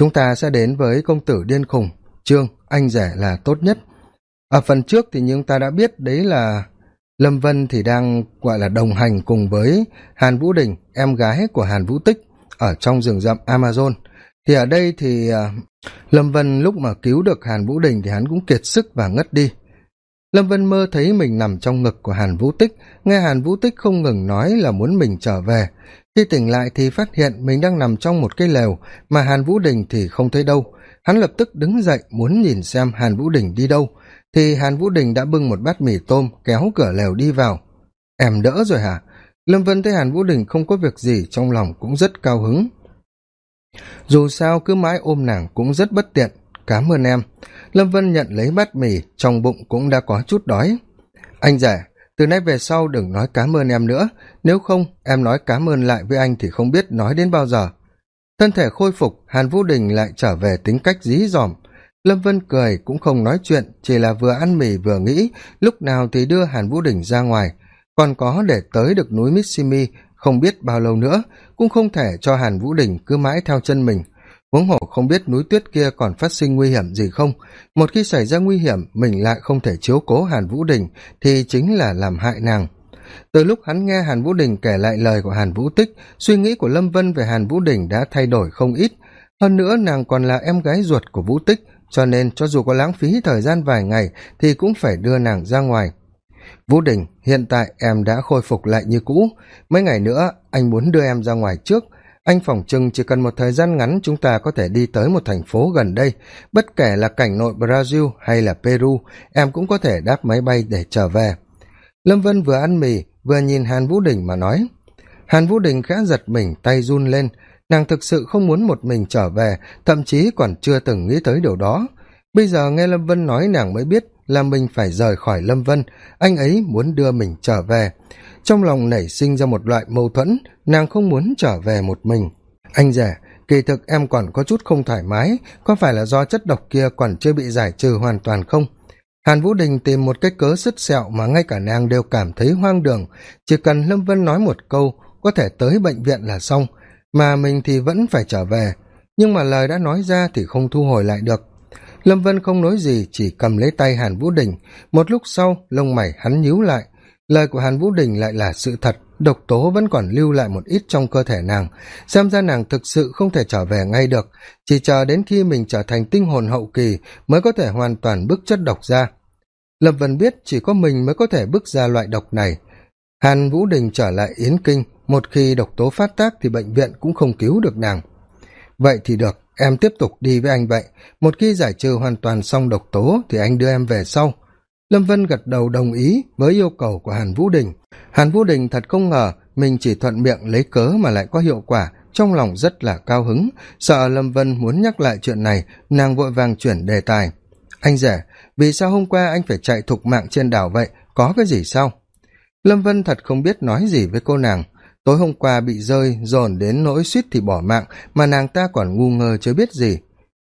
chúng ta sẽ đến với công tử điên khùng. Trương, anh rể là tốt nhất. Ở phần trước thì chúng ta đã biết đấy là lâm vân thì đang, gọi là, đồng hành cùng với hàn vũ đình, em gái của hàn vũ tích, ở trong rừng rậm amazon. Thì ở đây thì à, lâm vân lúc mà cứu được hàn vũ đình thì hắn cũng kiệt sức và ngất đi lâm vân mơ thấy mình nằm trong ngực của hàn vũ tích, nghe hàn vũ tích không ngừng nói là muốn mình trở về. Khi tỉnh lại thì phát hiện mình đang nằm trong một cái lều, mà hàn vũ đình thì không thấy đâu. Hắn lập tức đứng dậy muốn nhìn xem hàn vũ đình đi đâu. Thì hàn vũ đình đã bưng một bát mì tôm, kéo cửa lều đi vào. Em đỡ rồi hả? Lâm vân thấy hàn vũ đình không có việc gì, trong lòng cũng rất cao hứng. Dù sao cứ mãi ôm nàng cũng rất bất tiện cám ơn em. Lâm vân nhận lấy bát mì, trong bụng cũng đã có chút đói. Anh rể, từ nay về sau đừng nói cám ơn em nữa. Nếu không, em nói cám ơn lại với anh thì không biết nói đến bao giờ. Thân thể khôi phục, hàn vũ đình lại trở về tính cách dí dỏm. Lâm vân cười, cũng không nói chuyện, chỉ là vừa ăn mì vừa nghĩ, lúc nào thì đưa hàn vũ đình ra ngoài. Còn có để tới được núi mitsimi, không biết bao lâu nữa, cũng không thể cho hàn vũ đình cứ mãi theo chân mình huống hồ không biết núi tuyết kia còn phát sinh nguy hiểm gì không, một khi xảy ra nguy hiểm, mình lại không thể chiếu cố hàn vũ đình thì chính là làm hại nàng. Từ lúc hắn nghe hàn vũ đình kể lại lời của hàn vũ tích, suy nghĩ của lâm vân về hàn vũ đình đã thay đổi không ít. Hơn nữa, nàng còn là em gái ruột của vũ tích, cho nên cho dù có lãng phí thời gian vài ngày thì cũng phải đưa nàng ra ngoài. Vũ đình, hiện tại em đã khôi phục lại như cũ. Mấy ngày nữa, anh muốn đưa em ra ngoài trước anh phỏng chừng chỉ cần một thời gian ngắn chúng ta có thể đi tới một thành phố gần đây, bất kể là cảnh nội brazil hay là peru, em cũng có thể đáp máy bay để trở về. Lâm vân vừa ăn mì, vừa nhìn hàn vũ đình mà nói, hàn vũ đình khẽ giật mình, tay run lên. Nàng thực sự không muốn một mình trở về, thậm chí còn chưa từng nghĩ tới điều đó. Bây giờ nghe lâm vân nói nàng mới biết là mình phải rời khỏi lâm vân. Anh ấy muốn đưa mình trở về trong lòng nảy sinh ra một loại mâu thuẫn, nàng không muốn trở về một mình. Anh rể, kỳ thực em còn có chút không thoải mái, có phải là do chất độc kia còn chưa bị giải trừ hoàn toàn không? Hàn vũ đình tìm một cái cớ sứt sẹo mà ngay cả nàng đều cảm thấy hoang đường. Chỉ cần lâm vân nói một câu, có thể tới bệnh viện là xong, mà mình thì vẫn phải trở về. Nhưng mà lời đã nói ra thì không thu hồi lại được. Lâm vân không nói gì, chỉ cầm lấy tay hàn vũ đình. Một lúc sau, lông mày hắn nhíu lại lời của hàn vũ đình lại là sự thật, độc tố vẫn còn lưu lại một ít trong cơ thể nàng. Xem ra nàng thực sự không thể trở về ngay được, chỉ chờ đến khi mình trở thành tinh hồn hậu kỳ mới có thể hoàn toàn bức chất độc ra. Lập vân biết chỉ có mình mới có thể bức ra loại độc này. Hàn vũ đình trở lại yến kinh, một khi độc tố phát tác thì bệnh viện cũng không cứu được nàng. Vậy thì được, em tiếp tục đi với anh vậy. Một khi giải trừ hoàn toàn xong độc tố thì anh đưa em về sau lâm vân gật đầu đồng ý với yêu cầu của hàn vũ đình. Hàn vũ đình thật không ngờ mình chỉ thuận miệng lấy cớ mà lại có hiệu quả, trong lòng rất là cao hứng. Sợ lâm vân muốn nhắc lại chuyện này, nàng vội vàng chuyển đề tài. Anh rể, vì sao hôm qua anh phải chạy thục mạng trên đảo vậy? Có cái gì sao? Lâm vân thật không biết nói gì với cô nàng. Tối hôm qua bị rơi, dồn đến nỗi suýt thì bỏ mạng, mà nàng ta còn ngu ngơ chưa biết gì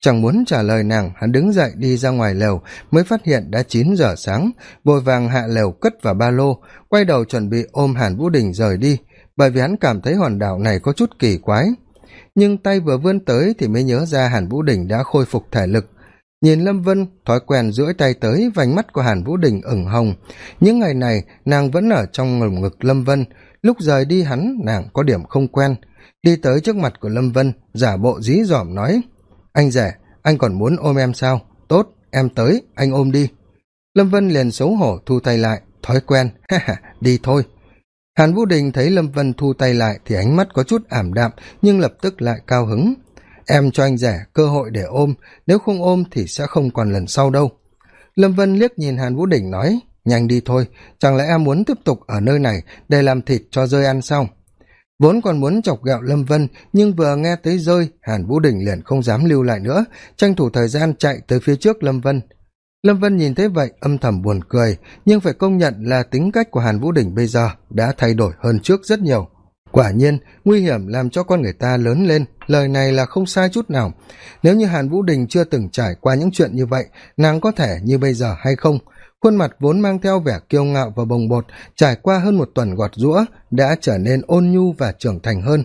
chẳng muốn trả lời nàng, hắn đứng dậy đi ra ngoài lều, mới phát hiện đã chín giờ sáng. Vội vàng hạ lều cất vào ba lô, quay đầu chuẩn bị ôm hàn vũ đình rời đi, bởi vì hắn cảm thấy hòn đảo này có chút kỳ quái. Nhưng tay vừa vươn tới thì mới nhớ ra hàn vũ đình đã khôi phục thể lực. Nhìn lâm vân, thói quen duỗi tay tới, vành mắt của hàn vũ đình ửng hồng. Những ngày này, nàng vẫn ở trong lồng ngực lâm vân. Lúc rời đi hắn, nàng có điểm không quen. Đi tới trước mặt của lâm vân, giả bộ dí dỏm nói anh rể, anh còn muốn ôm em sao? Tốt, em tới, anh ôm đi. Lâm vân liền xấu hổ thu tay lại, thói quen, ha ha, đi thôi. Hàn vũ đình thấy lâm vân thu tay lại thì ánh mắt có chút ảm đạm, nhưng lập tức lại cao hứng. Em cho anh rẻ cơ hội để ôm, nếu không ôm thì sẽ không còn lần sau đâu. Lâm vân liếc nhìn hàn vũ đình nói, nhanh đi thôi, chẳng lẽ em muốn tiếp tục ở nơi này để làm thịt cho rơi ăn xong vốn còn muốn chọc gạo lâm vân, nhưng vừa nghe tới rơi, hàn vũ đình liền không dám lưu lại nữa, tranh thủ thời gian chạy tới phía trước lâm vân. Lâm vân nhìn thấy vậy, âm thầm buồn cười, nhưng phải công nhận là tính cách của hàn vũ đình bây giờ đã thay đổi hơn trước rất nhiều. Quả nhiên, nguy hiểm làm cho con người ta lớn lên, lời này là không sai chút nào. Nếu như hàn vũ đình chưa từng trải qua những chuyện như vậy, nàng có thể như bây giờ hay không? Khuôn mặt vốn mang theo vẻ kiêu ngạo và bồng bột, trải qua hơn một tuần gọt giũa, đã trở nên ôn nhu và trưởng thành hơn.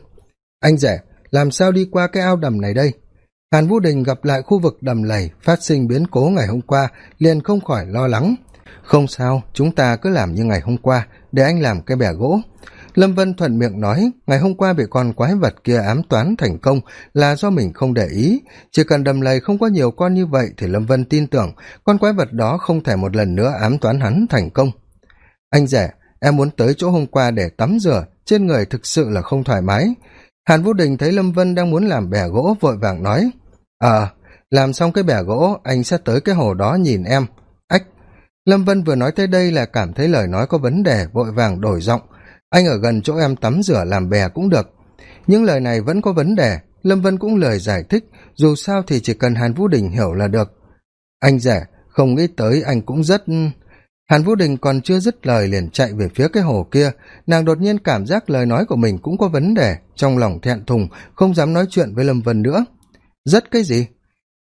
Anh rể, làm sao đi qua cái ao đầm này đây? Hàn vũ đình gặp lại khu vực đầm lầy, phát sinh biến cố ngày hôm qua, liền không khỏi lo lắng. Không sao, chúng ta cứ làm như ngày hôm qua, để anh làm cái bè gỗ lâm vân thuận miệng nói, ngày hôm qua bị con quái vật kia ám toán thành công là do mình không để ý. Chỉ cần đầm lầy không có nhiều con như vậy thì lâm vân tin tưởng con quái vật đó không thể một lần nữa ám toán hắn thành công. Anh rẻ em muốn tới chỗ hôm qua để tắm rửa, trên người thực sự là không thoải mái. Hàn vũ đình thấy lâm vân đang muốn làm bẻ gỗ vội vàng nói ờ làm xong cái bẻ gỗ, anh sẽ tới cái hồ đó nhìn em. Ách! Lâm vân vừa nói tới đây là cảm thấy lời nói có vấn đề, vội vàng đổi giọng anh ở gần chỗ em tắm rửa làm bè cũng được. Những lời này vẫn có vấn đề. Lâm vân cũng lời giải thích, dù sao thì chỉ cần hàn vũ đình hiểu là được. Anh rẻ, không nghĩ tới anh cũng rất hàn vũ đình còn chưa dứt lời liền chạy về phía cái hồ kia. Nàng đột nhiên cảm giác lời nói của mình cũng có vấn đề. Trong lòng thẹn thùng, không dám nói chuyện với lâm vân nữa. Rất cái gì?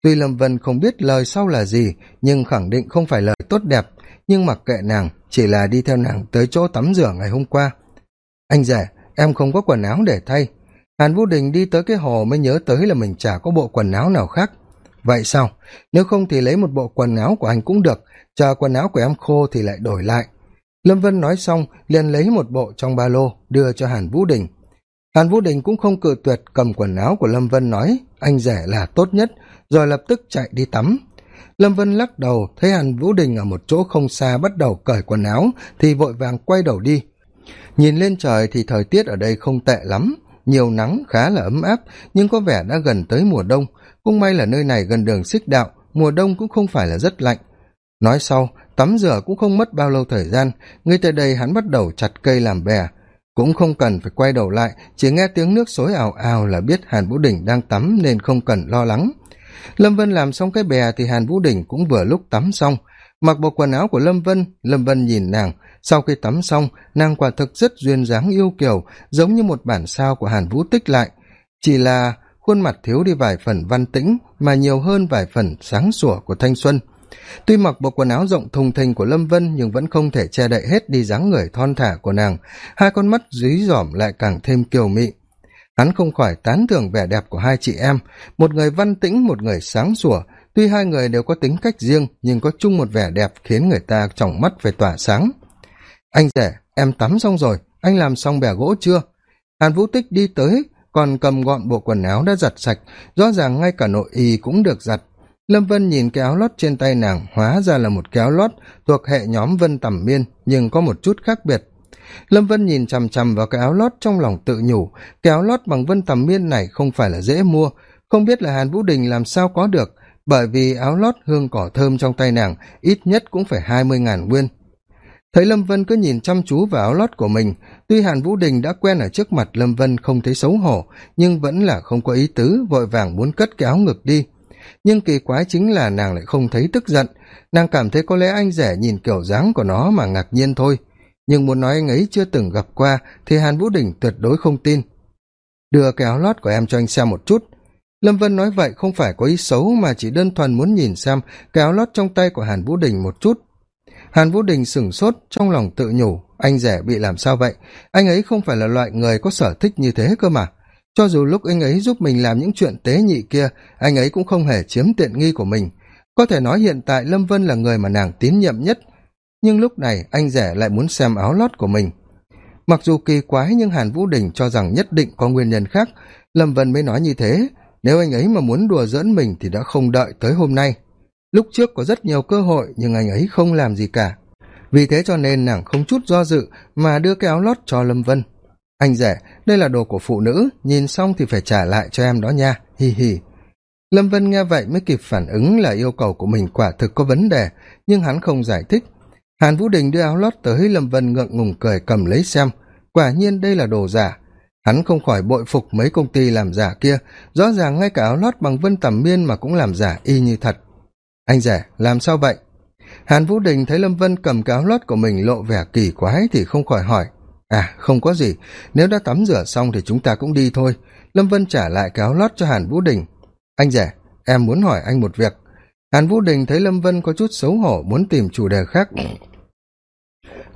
Tuy lâm vân không biết lời sau là gì, nhưng khẳng định không phải lời tốt đẹp. Nhưng mặc kệ nàng, chỉ là đi theo nàng tới chỗ tắm rửa ngày hôm qua anh rể, em không có quần áo để thay. Hàn vũ đình đi tới cái hồ mới nhớ tới là mình chả có bộ quần áo nào khác. Vậy sao? Nếu không thì lấy một bộ quần áo của anh cũng được, chờ quần áo của em khô thì lại đổi lại. Lâm vân nói xong, liền lấy một bộ trong ba lô, đưa cho hàn vũ đình. Hàn vũ đình cũng không cự tuyệt, cầm quần áo của lâm vân nói, anh rẻ là tốt nhất. Rồi lập tức chạy đi tắm. Lâm vân lắc đầu, thấy hàn vũ đình ở một chỗ không xa bắt đầu cởi quần áo thì vội vàng quay đầu đi nhìn lên trời thì thời tiết ở đây không tệ lắm, nhiều nắng khá là ấm áp, nhưng có vẻ đã gần tới mùa đông. Cũng may là nơi này gần đường xích đạo, mùa đông cũng không phải là rất lạnh. Nói sau, tắm rửa cũng không mất bao lâu thời gian, ngay tại đây hắn bắt đầu chặt cây làm bè. Cũng không cần phải quay đầu lại, chỉ nghe tiếng nước xối ào ào là biết hàn vũ đình đang tắm nên không cần lo lắng. Lâm vân làm xong cái bè thì hàn vũ đình cũng vừa lúc tắm xong. Mặc bộ quần áo của lâm vân lâm vân nhìn nàng sau khi tắm xong, nàng quả thực rất duyên dáng yêu kiều giống như một bản sao của hàn vũ tích lại. Chỉ là khuôn mặt thiếu đi vài phần văn tĩnh mà nhiều hơn vài phần sáng sủa của thanh xuân. Tuy mặc bộ quần áo rộng thùng thình của lâm vân nhưng vẫn không thể che đậy hết đi dáng người thon thả của nàng, hai con mắt dí dỏm lại càng thêm kiều mị. Hắn không khỏi tán thưởng vẻ đẹp của hai chị em, một người văn tĩnh, một người sáng sủa. Tuy hai người đều có tính cách riêng, nhưng có chung một vẻ đẹp khiến người ta tròng mắt phải tỏa sáng anh rể, em tắm xong rồi, anh làm xong bẻ gỗ chưa? Hàn vũ tích đi tới, còn cầm gọn bộ quần áo đã giặt sạch, rõ ràng ngay cả nội y cũng được giặt. Lâm vân nhìn cái áo lót trên tay nàng, hóa ra là một cái áo lót thuộc hệ nhóm vân tẩm miên, nhưng có một chút khác biệt. Lâm vân nhìn chằm chằm vào cái áo lót trong lòng tự nhủ, cái áo lót bằng vân tẩm miên này không phải là dễ mua, không biết là hàn vũ đình làm sao có được, bởi vì áo lót hương cỏ thơm trong tay nàng ít nhất cũng phải hai mươi ngàn nguyên thấy lâm vân cứ nhìn chăm chú vào áo lót của mình, tuy hàn vũ đình đã quen ở trước mặt lâm vân không thấy xấu hổ, nhưng vẫn là không có ý tứ, vội vàng muốn cất cái áo ngực đi. Nhưng kỳ quái chính là nàng lại không thấy tức giận, nàng cảm thấy có lẽ anh rẻ nhìn kiểu dáng của nó mà ngạc nhiên thôi. Nhưng muốn nói anh ấy chưa từng gặp qua thì hàn vũ đình tuyệt đối không tin. Đưa cái áo lót của em cho anh xem một chút. Lâm vân nói vậy không phải có ý xấu mà chỉ đơn thuần muốn nhìn xem cái áo lót trong tay của hàn vũ đình một chút hàn vũ đình sửng sốt, trong lòng tự nhủ, anh rẻ bị làm sao vậy? Anh ấy không phải là loại người có sở thích như thế cơ mà. Cho dù lúc anh ấy giúp mình làm những chuyện tế nhị kia, anh ấy cũng không hề chiếm tiện nghi của mình. Có thể nói hiện tại lâm vân là người mà nàng tín nhiệm nhất. Nhưng lúc này, anh rẻ lại muốn xem áo lót của mình. Mặc dù kỳ quái nhưng hàn vũ đình cho rằng nhất định có nguyên nhân khác. Lâm vân mới nói như thế, nếu anh ấy mà muốn đùa giỡn mình thì đã không đợi tới hôm nay lúc trước có rất nhiều cơ hội, nhưng anh ấy không làm gì cả. Vì thế cho nên nàng không chút do dự mà đưa cái áo lót cho lâm vân. Anh rể, đây là đồ của phụ nữ, nhìn xong thì phải trả lại cho em đó nha. Hi hi. Lâm vân nghe vậy mới kịp phản ứng là yêu cầu của mình quả thực có vấn đề, nhưng hắn không giải thích. Hàn vũ đình đưa áo lót tới lâm vân ngượng ngùng cười cầm lấy xem. Quả nhiên đây là đồ giả. Hắn không khỏi bội phục mấy công ty làm giả kia. Rõ ràng ngay cả áo lót bằng vân tầm miên mà cũng làm giả y như thật anh rể, làm sao vậy? Hàn vũ đình thấy lâm vân cầm cái áo lót của mình lộ vẻ kỳ quái thì không khỏi hỏi. À không có gì. Nếu đã tắm rửa xong thì chúng ta cũng đi thôi. Lâm vân trả lại cái áo lót cho hàn vũ đình. Anh rể, em muốn hỏi anh một việc. Hàn vũ đình thấy lâm vân có chút xấu hổ muốn tìm chủ đề khác.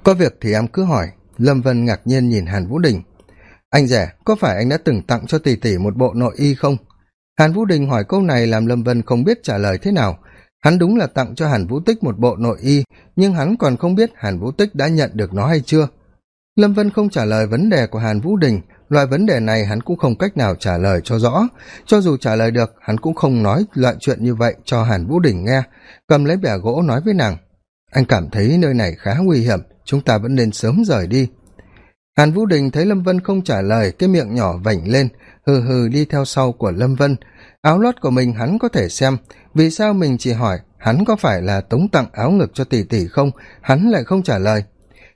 Có việc thì em cứ hỏi. Lâm vân ngạc nhiên nhìn hàn vũ đình. Anh rể, có phải anh đã từng tặng cho tỷ tỷ một bộ nội y không? Hàn vũ đình hỏi câu này làm lâm vân không biết trả lời thế nào hắn đúng là tặng cho hàn vũ tích một bộ nội y, nhưng hắn còn không biết hàn vũ tích đã nhận được nó hay chưa. Lâm vân không trả lời vấn đề của hàn vũ đình, loại vấn đề này hắn cũng không cách nào trả lời cho rõ. Cho dù trả lời được, hắn cũng không nói loại chuyện như vậy cho hàn vũ đình nghe. Cầm lấy bẻ gỗ nói với nàng, anh cảm thấy nơi này khá nguy hiểm, chúng ta vẫn nên sớm rời đi. Hàn vũ đình thấy lâm vân không trả lời, cái miệng nhỏ vảnh lên, hừ hừ đi theo sau của lâm vân áo lót của mình hắn có thể xem. Vì sao mình chỉ hỏi, hắn có phải là tống tặng áo ngực cho tỷ tỷ không? Hắn lại không trả lời.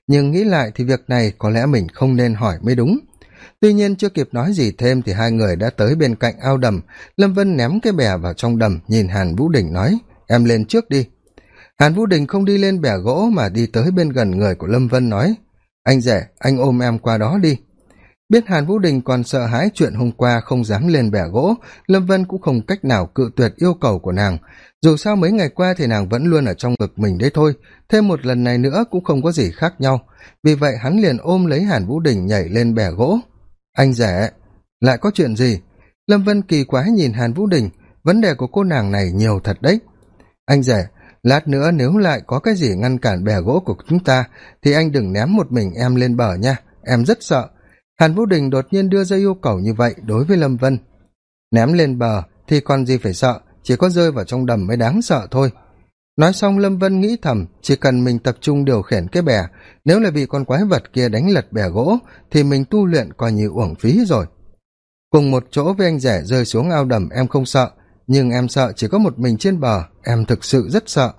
Nhưng nghĩ lại thì việc này có lẽ mình không nên hỏi mới đúng. Tuy nhiên chưa kịp nói gì thêm thì hai người đã tới bên cạnh ao đầm. Lâm vân ném cái bè vào trong đầm, nhìn hàn vũ đình nói, em lên trước đi. Hàn vũ đình không đi lên bè gỗ mà đi tới bên gần người của lâm vân nói, anh rể, anh ôm em qua đó đi biết hàn vũ đình còn sợ hãi chuyện hôm qua không dám lên bẻ gỗ, lâm vân cũng không cách nào cự tuyệt yêu cầu của nàng. Dù sao mấy ngày qua thì nàng vẫn luôn ở trong ngực mình đấy thôi, thêm một lần này nữa cũng không có gì khác nhau. Vì vậy hắn liền ôm lấy hàn vũ đình nhảy lên bẻ gỗ. Anh rể, lại có chuyện gì? Lâm vân kỳ quái nhìn hàn vũ đình, vấn đề của cô nàng này nhiều thật đấy. Anh rể, lát nữa nếu lại có cái gì ngăn cản bè gỗ của chúng ta thì anh đừng ném một mình em lên bờ nha, em rất sợ hàn vũ đình đột nhiên đưa ra yêu cầu như vậy đối với lâm vân. Ném lên bờ thì còn gì phải sợ, chỉ có rơi vào trong đầm mới đáng sợ thôi. Nói xong, lâm vân nghĩ thầm, chỉ cần mình tập trung điều khiển cái bè, nếu là bị con quái vật kia đánh lật bè gỗ, thì mình tu luyện coi như uổng phí rồi. Cùng một chỗ với anh rể rơi xuống ao đầm, em không sợ, nhưng em sợ chỉ có một mình trên bờ, em thực sự rất sợ.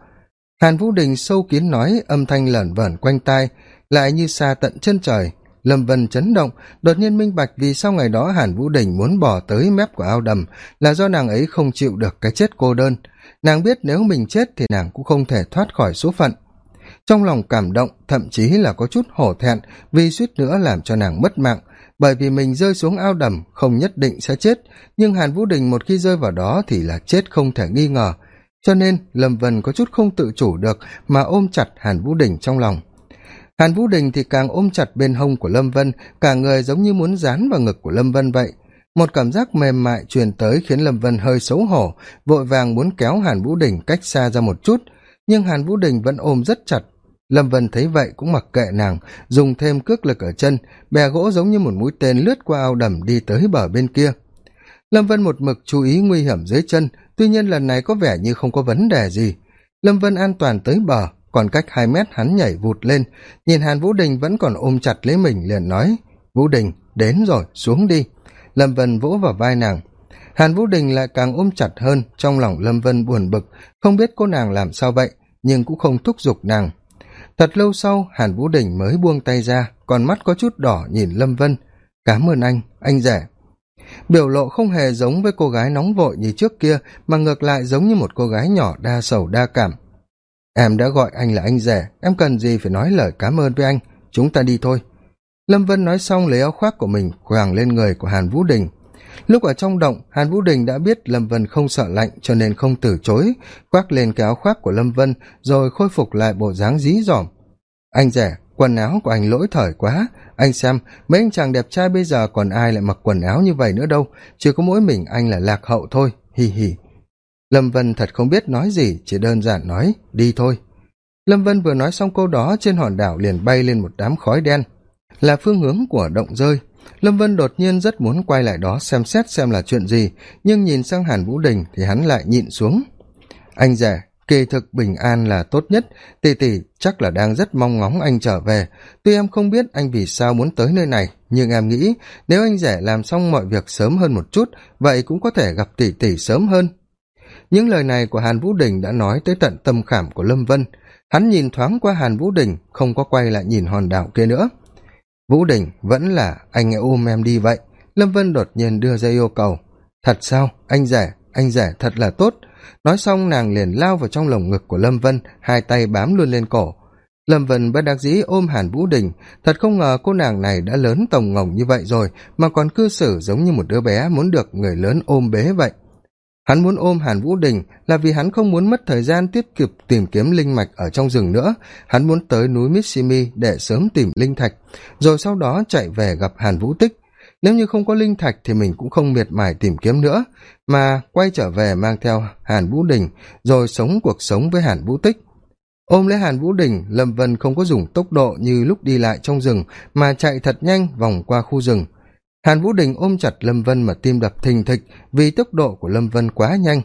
Hàn vũ đình sâu kín nói, âm thanh lởn vởn quanh tai, lại như xa tận chân trời lâm vân chấn động, đột nhiên minh bạch vì sau ngày đó hàn vũ đình muốn bỏ tới mép của ao đầm là do nàng ấy không chịu được cái chết cô đơn. Nàng biết nếu mình chết thì nàng cũng không thể thoát khỏi số phận. Trong lòng cảm động, thậm chí là có chút hổ thẹn, vì suýt nữa làm cho nàng mất mạng. Bởi vì mình rơi xuống ao đầm, không nhất định sẽ chết, nhưng hàn vũ đình một khi rơi vào đó thì là chết không thể nghi ngờ. Cho nên lâm vân có chút không tự chủ được mà ôm chặt hàn vũ đình trong lòng hàn vũ đình thì càng ôm chặt bên hông của lâm vân, cả người giống như muốn dán vào ngực của lâm vân vậy. Một cảm giác mềm mại truyền tới khiến lâm vân hơi xấu hổ, vội vàng muốn kéo hàn vũ đình cách xa ra một chút. Nhưng hàn vũ đình vẫn ôm rất chặt. Lâm vân thấy vậy cũng mặc kệ nàng, dùng thêm cước lực ở chân. Bè gỗ giống như một mũi tên lướt qua ao đầm đi tới bờ bên kia. Lâm vân một mực chú ý nguy hiểm dưới chân, tuy nhiên lần này có vẻ như không có vấn đề gì. Lâm vân an toàn tới bờ còn cách hai mét hắn nhảy vụt lên. Nhìn hàn vũ đình vẫn còn ôm chặt lấy mình liền nói, vũ đình, đến rồi, xuống đi. Lâm vân vỗ vào vai nàng. Hàn vũ đình lại càng ôm chặt hơn, trong lòng lâm vân buồn bực, không biết cô nàng làm sao vậy, nhưng cũng không thúc giục nàng. Thật lâu sau, hàn vũ đình mới buông tay ra còn mắt có chút đỏ nhìn lâm vân. Cám ơn anh anh rẻ. Biểu lộ không hề giống với cô gái nóng vội như trước kia, mà ngược lại giống như một cô gái nhỏ đa sầu đa cảm em đã gọi anh là anh rẻ em cần gì phải nói lời cám ơn với anh. Chúng ta đi thôi. Lâm vân nói xong lấy áo khoác của mình khoàng lên người của hàn vũ đình. Lúc ở trong động, hàn vũ đình đã biết lâm vân không sợ lạnh cho nên không từ chối khoác lên cái áo khoác của lâm vân rồi khôi phục lại bộ dáng dí dỏm. Anh rẻ quần áo của anh lỗi thời quá. Anh xem, mấy anh chàng đẹp trai bây giờ còn ai lại mặc quần áo như vậy nữa đâu? Chỉ có mỗi mình anh là lạc hậu thôi. Hì hì lâm vân thật không biết nói gì, chỉ đơn giản nói, đi thôi. Lâm vân vừa nói xong câu đó, trên hòn đảo liền bay lên một đám khói đen. Là phương hướng của động rơi. Lâm vân đột nhiên rất muốn quay lại đó xem xét xem là chuyện gì, nhưng nhìn sang hàn vũ đình thì hắn lại nhịn xuống. Anh rẻ kỳ thực bình an là tốt nhất. Tỷ tỷ chắc là đang rất mong ngóng anh trở về. Tuy em không biết anh vì sao muốn tới nơi này, nhưng em nghĩ nếu anh rẻ làm xong mọi việc sớm hơn một chút, vậy cũng có thể gặp tỷ tỷ sớm hơn những lời này của hàn vũ đình đã nói tới tận tâm khảm của lâm vân. Hắn nhìn thoáng qua hàn vũ đình, không có quay lại nhìn hòn đảo kia nữa. Vũ đình vẫn là anh ấy ôm em đi vậy. Lâm vân đột nhiên đưa ra yêu cầu. Thật sao? Anh rẻ anh rẻ thật là tốt. Nói xong nàng liền lao vào trong lồng ngực của lâm vân, hai tay bám luôn lên cổ. Lâm vân bất đắc dĩ ôm hàn vũ đình. Thật không ngờ cô nàng này đã lớn tổng ngồng như vậy rồi, mà còn cư xử giống như một đứa bé muốn được người lớn ôm bế vậy hắn muốn ôm hàn vũ đình là vì hắn không muốn mất thời gian tiếp kịp tìm kiếm linh mạch ở trong rừng nữa. Hắn muốn tới núi mitsimi để sớm tìm linh thạch, rồi sau đó chạy về gặp hàn vũ tích. Nếu như không có linh thạch thì mình cũng không miệt mài tìm kiếm nữa, mà quay trở về mang theo hàn vũ đình, rồi sống cuộc sống với hàn vũ tích. Ôm lấy hàn vũ đình, lâm vân không có dùng tốc độ như lúc đi lại trong rừng, mà chạy thật nhanh vòng qua khu rừng hàn vũ đình ôm chặt lâm vân mà tim đập thình thịch vì tốc độ của lâm vân quá nhanh.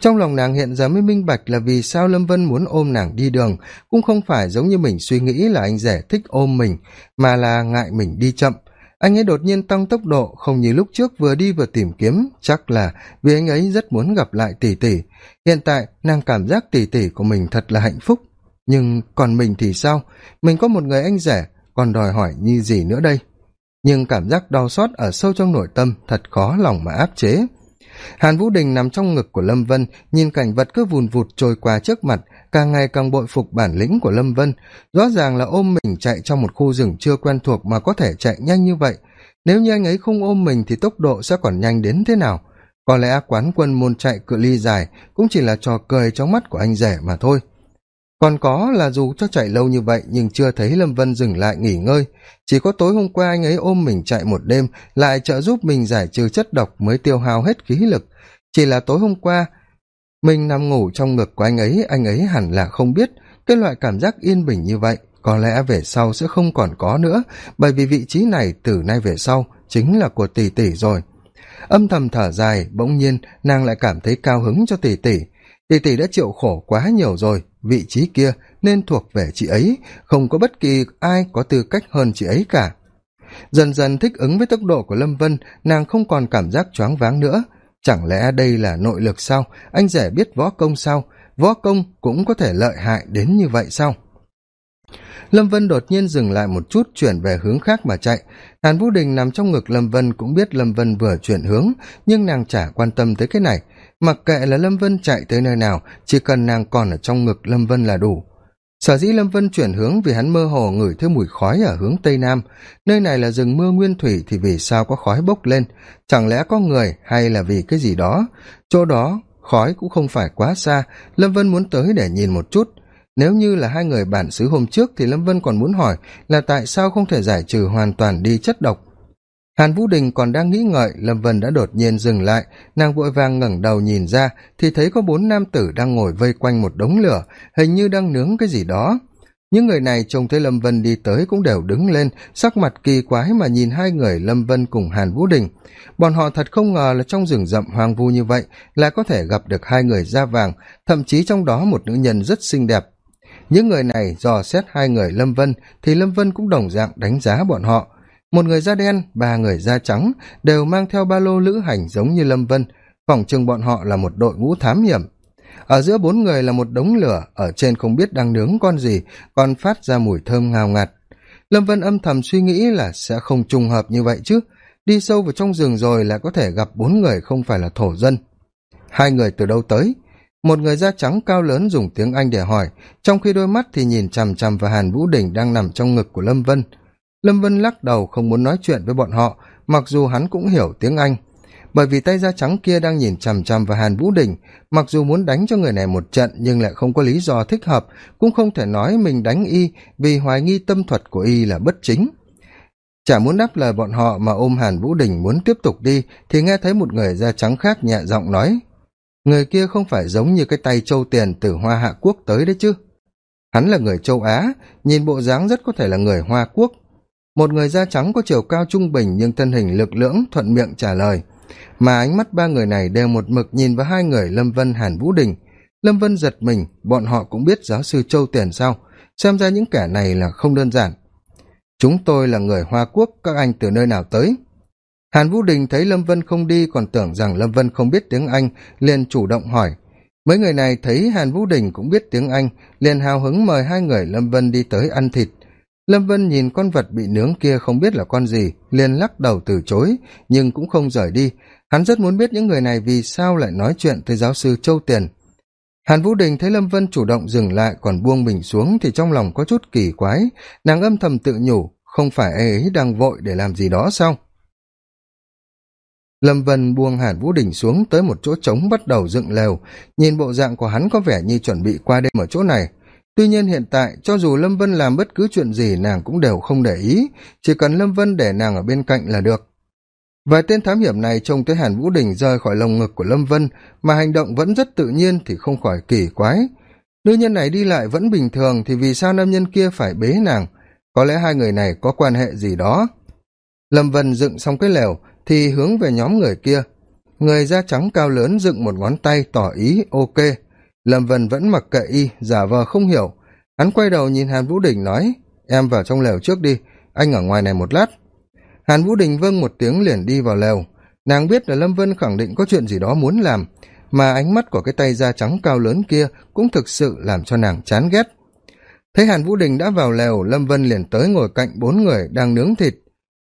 Trong lòng nàng hiện giờ mới minh bạch là vì sao lâm vân muốn ôm nàng đi đường, cũng không phải giống như mình suy nghĩ là anh rể thích ôm mình, mà là ngại mình đi chậm. Anh ấy đột nhiên tăng tốc độ, không như lúc trước vừa đi vừa tìm kiếm, chắc là vì anh ấy rất muốn gặp lại tỷ tỷ. Hiện tại, nàng cảm giác tỷ tỷ của mình thật là hạnh phúc. Nhưng còn mình thì sao? Mình có một người anh rể còn đòi hỏi như gì nữa đây? Nhưng cảm giác đau xót ở sâu trong nội tâm thật khó lòng mà áp chế. Hàn vũ đình nằm trong ngực của lâm vân, nhìn cảnh vật cứ vùn vụt trôi qua trước mặt, càng ngày càng bội phục bản lĩnh của lâm vân. Rõ ràng là ôm mình chạy trong một khu rừng chưa quen thuộc mà có thể chạy nhanh như vậy. Nếu như anh ấy không ôm mình thì tốc độ sẽ còn nhanh đến thế nào? Có lẽ quán quân môn chạy cự ly dài cũng chỉ là trò cười trong mắt của anh rể mà thôi còn có là dù cho chạy lâu như vậy nhưng chưa thấy lâm vân dừng lại nghỉ ngơi. Chỉ có tối hôm qua anh ấy ôm mình chạy một đêm, lại trợ giúp mình giải trừ chất độc mới tiêu hao hết khí lực. Chỉ là tối hôm qua, mình nằm ngủ trong ngực của anh ấy anh ấy hẳn là không biết. Cái loại cảm giác yên bình như vậy, có lẽ về sau sẽ không còn có nữa, bởi vì vị trí này từ nay về sau chính là của tỷ tỷ rồi. Âm thầm thở dài, bỗng nhiên nàng lại cảm thấy cao hứng cho tỷ tỷ tỷ tỷ đã chịu khổ quá nhiều rồi, vị trí kia nên thuộc về chị ấy, không có bất kỳ ai có tư cách hơn chị ấy cả. Dần dần thích ứng với tốc độ của lâm vân, nàng không còn cảm giác choáng váng nữa. Chẳng lẽ đây là nội lực sao? Anh rể biết võ công sao? Võ công cũng có thể lợi hại đến như vậy sao? Lâm vân đột nhiên dừng lại một chút, chuyển về hướng khác mà chạy. Hàn vũ đình nằm trong ngực lâm vân cũng biết lâm vân vừa chuyển hướng, nhưng nàng chả quan tâm tới cái này mặc kệ là lâm vân chạy tới nơi nào, chỉ cần nàng còn ở trong ngực lâm vân là đủ. Sở dĩ lâm vân chuyển hướng vì hắn mơ hồ ngửi thấy mùi khói ở hướng tây nam. Nơi này là rừng mưa nguyên thủy thì vì sao có khói bốc lên? Chẳng lẽ có người hay là vì cái gì đó? Chỗ đó, khói cũng không phải quá xa. Lâm vân muốn tới để nhìn một chút. Nếu như là hai người bản xứ hôm trước thì lâm vân còn muốn hỏi là tại sao không thể giải trừ hoàn toàn đi chất độc? Hàn vũ đình còn đang nghĩ ngợi, lâm vân đã đột nhiên dừng lại. Nàng vội vàng ngẩng đầu nhìn ra, thì thấy có bốn nam tử đang ngồi vây quanh một đống lửa, hình như đang nướng cái gì đó. Những người này trông thấy lâm vân đi tới cũng đều đứng lên, sắc mặt kỳ quái mà nhìn hai người, lâm vân cùng hàn vũ đình. Bọn họ thật không ngờ là trong rừng rậm hoang vu như vậy lại có thể gặp được hai người da vàng, thậm chí trong đó một nữ nhân rất xinh đẹp. Những người này dò xét hai người lâm vân, thì lâm vân cũng đồng dạng đánh giá bọn họ một người da đen, ba người da trắng đều mang theo ba lô lữ hành giống như lâm vân, phỏng chừng bọn họ là một đội ngũ thám hiểm. Ở giữa bốn người là một đống lửa, ở trên không biết đang nướng con gì, còn phát ra mùi thơm ngào ngạt. Lâm vân âm thầm suy nghĩ là sẽ không trùng hợp như vậy chứ, đi sâu vào trong rừng rồi lại có thể gặp bốn người không phải là thổ dân. Hai người từ đâu tới? Một người da trắng cao lớn dùng tiếng anh để hỏi, trong khi đôi mắt thì nhìn chằm chằm vào hàn vũ đình đang nằm trong ngực của lâm vân lâm vân lắc đầu không muốn nói chuyện với bọn họ, mặc dù hắn cũng hiểu tiếng anh. Bởi vì tay da trắng kia đang nhìn chằm chằm vào hàn vũ đình, mặc dù muốn đánh cho người này một trận nhưng lại không có lý do thích hợp, cũng không thể nói mình đánh y vì hoài nghi tâm thuật của y là bất chính. Chả muốn đáp lời bọn họ mà ôm hàn vũ đình muốn tiếp tục đi, thì nghe thấy một người da trắng khác nhẹ giọng nói, người kia không phải giống như cái tay châu tiền từ hoa hạ quốc tới đấy chứ? Hắn là người châu á, nhìn bộ dáng rất có thể là người hoa quốc một người da trắng có chiều cao trung bình nhưng thân hình lực lưỡng, thuận miệng trả lời. Mà ánh mắt ba người này đều một mực nhìn vào hai người lâm vân, hàn vũ đình. Lâm vân giật mình, bọn họ cũng biết giáo sư châu tiền sao xem ra những kẻ này là không đơn giản. Chúng tôi là người hoa quốc, các anh từ nơi nào tới? Hàn vũ đình thấy lâm vân không đi, còn tưởng rằng lâm vân không biết tiếng anh, liền chủ động hỏi. Mấy người này thấy hàn vũ đình cũng biết tiếng anh, liền hào hứng mời hai người lâm vân đi tới ăn thịt lâm vân nhìn con vật bị nướng kia không biết là con gì, liền lắc đầu từ chối, nhưng cũng không rời đi. Hắn rất muốn biết những người này vì sao lại nói chuyện tới giáo sư châu tiền. Hàn vũ đình thấy lâm vân chủ động dừng lại còn buông mình xuống thì trong lòng có chút kỳ quái. Nàng âm thầm tự nhủ, không phải ai ấy đang vội để làm gì đó sao? Lâm vân buông hàn vũ đình xuống tới một chỗ trống bắt đầu dựng lều. Nhìn bộ dạng của hắn có vẻ như chuẩn bị qua đêm ở chỗ này tuy nhiên hiện tại, cho dù lâm vân làm bất cứ chuyện gì, nàng cũng đều không để ý. Chỉ cần lâm vân để nàng ở bên cạnh là được. Vài tên thám hiểm này trông thấy hàn vũ đình rời khỏi lồng ngực của lâm vân, mà hành động vẫn rất tự nhiên thì không khỏi kỳ quái. Nữ nhân này đi lại vẫn bình thường thì vì sao nam nhân kia phải bế nàng? Có lẽ hai người này có quan hệ gì đó? Lâm vân dựng xong cái lều thì hướng về nhóm người kia. Người da trắng cao lớn dựng một ngón tay tỏ ý ok lâm vân vẫn mặc kệ y, giả vờ không hiểu. Hắn quay đầu nhìn hàn vũ đình nói, em vào trong lều trước đi, anh ở ngoài này một lát. Hàn vũ đình vâng một tiếng liền đi vào lều. Nàng biết là lâm vân khẳng định có chuyện gì đó muốn làm, mà ánh mắt của cái tay da trắng cao lớn kia cũng thực sự làm cho nàng chán ghét. Thấy hàn vũ đình đã vào lều, lâm vân liền tới ngồi cạnh bốn người đang nướng thịt.